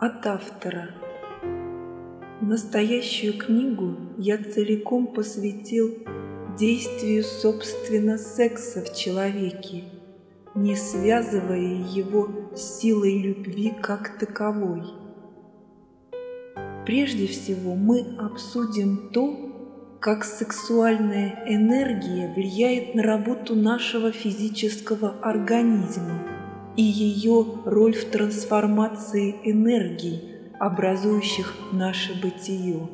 От автора. Настоящую книгу я целиком посвятил действию собственно секса в человеке, не связывая его с силой любви как таковой. Прежде всего мы обсудим то, как сексуальная энергия влияет на работу нашего физического организма и ее роль в трансформации энергий, образующих наше бытие.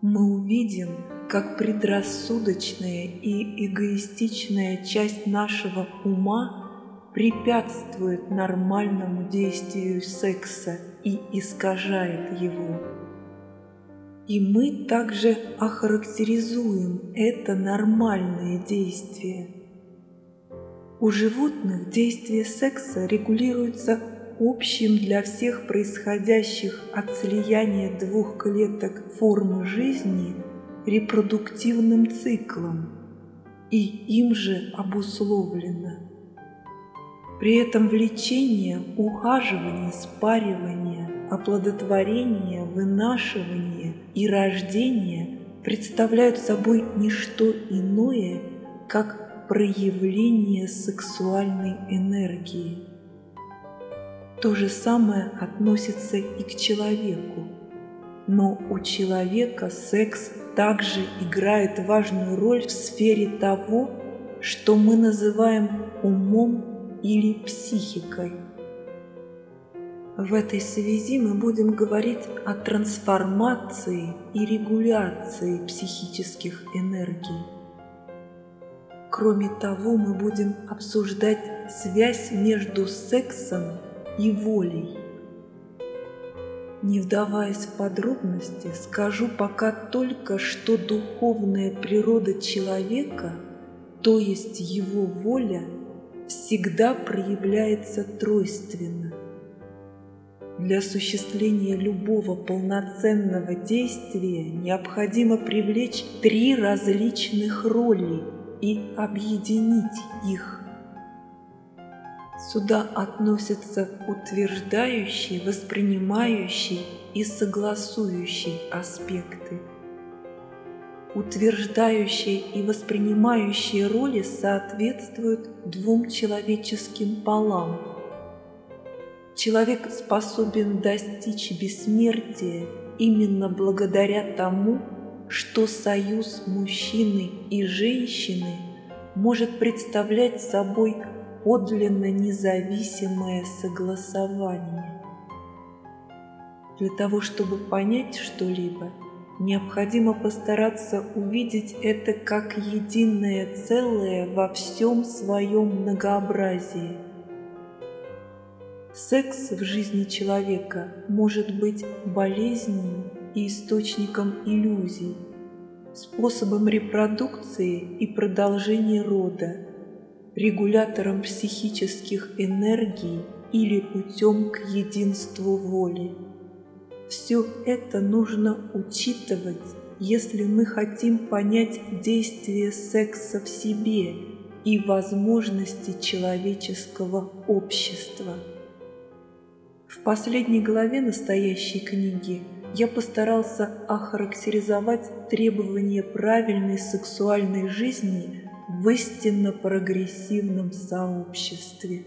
Мы увидим, как предрассудочная и эгоистичная часть нашего ума препятствует нормальному действию секса и искажает его. И мы также охарактеризуем это нормальное действие – у животных действие секса регулируется общим для всех происходящих от слияния двух клеток формы жизни репродуктивным циклом и им же обусловлено. При этом влечение, ухаживание, спаривание, оплодотворение, вынашивание и рождение представляют собой не что иное, как проявление сексуальной энергии. То же самое относится и к человеку. Но у человека секс также играет важную роль в сфере того, что мы называем умом или психикой. В этой связи мы будем говорить о трансформации и регуляции психических энергий. Кроме того, мы будем обсуждать связь между сексом и волей. Не вдаваясь в подробности, скажу пока только, что духовная природа человека, то есть его воля, всегда проявляется тройственно. Для осуществления любого полноценного действия необходимо привлечь три различных роли – и объединить их. Сюда относятся утверждающие, воспринимающие и согласующие аспекты. Утверждающие и воспринимающие роли соответствуют двум человеческим полам. Человек способен достичь бессмертия именно благодаря тому, что союз мужчины и женщины может представлять собой подлинно независимое согласование. Для того, чтобы понять что-либо, необходимо постараться увидеть это как единое целое во всем своем многообразии. Секс в жизни человека может быть болезнью и источником иллюзий, способом репродукции и продолжения рода, регулятором психических энергий или путем к единству воли. Все это нужно учитывать, если мы хотим понять действие секса в себе и возможности человеческого общества. В последней главе настоящей книги я постарался охарактеризовать требования правильной сексуальной жизни в истинно прогрессивном сообществе.